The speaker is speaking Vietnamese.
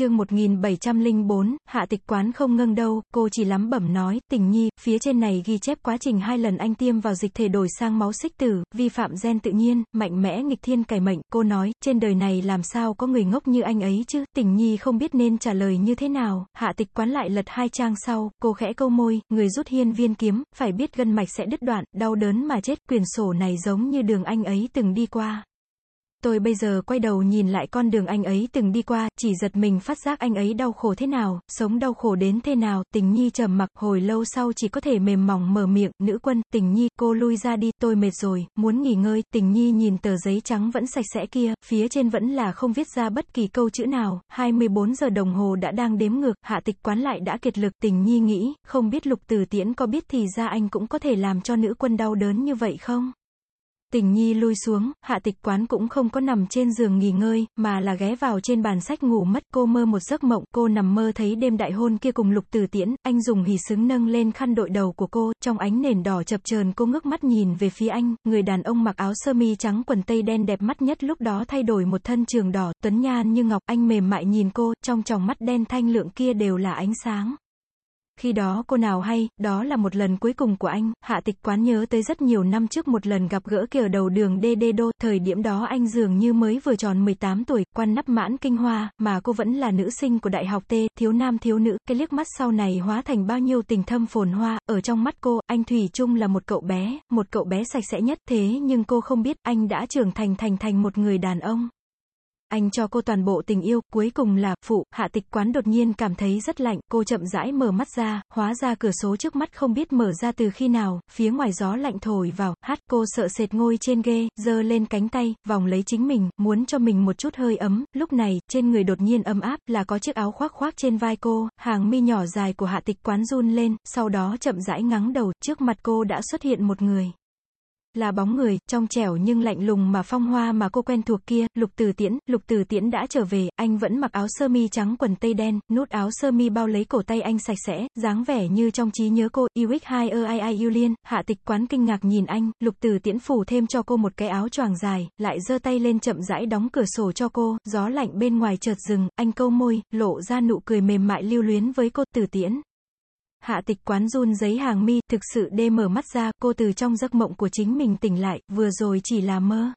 chương 1704, hạ tịch quán không ngâng đâu, cô chỉ lắm bẩm nói, tình nhi, phía trên này ghi chép quá trình hai lần anh tiêm vào dịch thể đổi sang máu xích tử, vi phạm gen tự nhiên, mạnh mẽ nghịch thiên cải mệnh, cô nói, trên đời này làm sao có người ngốc như anh ấy chứ, tình nhi không biết nên trả lời như thế nào, hạ tịch quán lại lật hai trang sau, cô khẽ câu môi, người rút hiên viên kiếm, phải biết gân mạch sẽ đứt đoạn, đau đớn mà chết, quyển sổ này giống như đường anh ấy từng đi qua. Tôi bây giờ quay đầu nhìn lại con đường anh ấy từng đi qua, chỉ giật mình phát giác anh ấy đau khổ thế nào, sống đau khổ đến thế nào, tình nhi trầm mặc, hồi lâu sau chỉ có thể mềm mỏng mở miệng, nữ quân, tình nhi, cô lui ra đi, tôi mệt rồi, muốn nghỉ ngơi, tình nhi nhìn tờ giấy trắng vẫn sạch sẽ kia, phía trên vẫn là không viết ra bất kỳ câu chữ nào, 24 giờ đồng hồ đã đang đếm ngược, hạ tịch quán lại đã kiệt lực, tình nhi nghĩ, không biết lục từ tiễn có biết thì ra anh cũng có thể làm cho nữ quân đau đớn như vậy không? Tình nhi lui xuống, hạ tịch quán cũng không có nằm trên giường nghỉ ngơi, mà là ghé vào trên bàn sách ngủ mất, cô mơ một giấc mộng, cô nằm mơ thấy đêm đại hôn kia cùng lục tử tiễn, anh dùng hỉ xứng nâng lên khăn đội đầu của cô, trong ánh nền đỏ chập chờn cô ngước mắt nhìn về phía anh, người đàn ông mặc áo sơ mi trắng quần tây đen đẹp mắt nhất lúc đó thay đổi một thân trường đỏ, tuấn nhan như ngọc, anh mềm mại nhìn cô, trong tròng mắt đen thanh lượng kia đều là ánh sáng. Khi đó cô nào hay, đó là một lần cuối cùng của anh, hạ tịch quán nhớ tới rất nhiều năm trước một lần gặp gỡ kia ở đầu đường đê đê Đô, thời điểm đó anh dường như mới vừa tròn 18 tuổi, quan nắp mãn kinh hoa, mà cô vẫn là nữ sinh của đại học T, thiếu nam thiếu nữ, cái liếc mắt sau này hóa thành bao nhiêu tình thâm phồn hoa, ở trong mắt cô, anh Thủy Trung là một cậu bé, một cậu bé sạch sẽ nhất, thế nhưng cô không biết, anh đã trưởng thành thành thành một người đàn ông. Anh cho cô toàn bộ tình yêu, cuối cùng là, phụ, hạ tịch quán đột nhiên cảm thấy rất lạnh, cô chậm rãi mở mắt ra, hóa ra cửa số trước mắt không biết mở ra từ khi nào, phía ngoài gió lạnh thổi vào, hát, cô sợ sệt ngồi trên ghê, giơ lên cánh tay, vòng lấy chính mình, muốn cho mình một chút hơi ấm, lúc này, trên người đột nhiên ấm áp, là có chiếc áo khoác khoác trên vai cô, hàng mi nhỏ dài của hạ tịch quán run lên, sau đó chậm rãi ngắng đầu, trước mặt cô đã xuất hiện một người. Là bóng người, trong trẻo nhưng lạnh lùng mà phong hoa mà cô quen thuộc kia, lục tử tiễn, lục tử tiễn đã trở về, anh vẫn mặc áo sơ mi trắng quần tây đen, nút áo sơ mi bao lấy cổ tay anh sạch sẽ, dáng vẻ như trong trí nhớ cô, yêu ích hai ơ ai ai yêu liên, hạ tịch quán kinh ngạc nhìn anh, lục tử tiễn phủ thêm cho cô một cái áo choàng dài, lại giơ tay lên chậm rãi đóng cửa sổ cho cô, gió lạnh bên ngoài chợt dừng, anh câu môi, lộ ra nụ cười mềm mại lưu luyến với cô, tử tiễn. Hạ tịch quán run giấy hàng mi, thực sự đê mở mắt ra, cô từ trong giấc mộng của chính mình tỉnh lại, vừa rồi chỉ là mơ.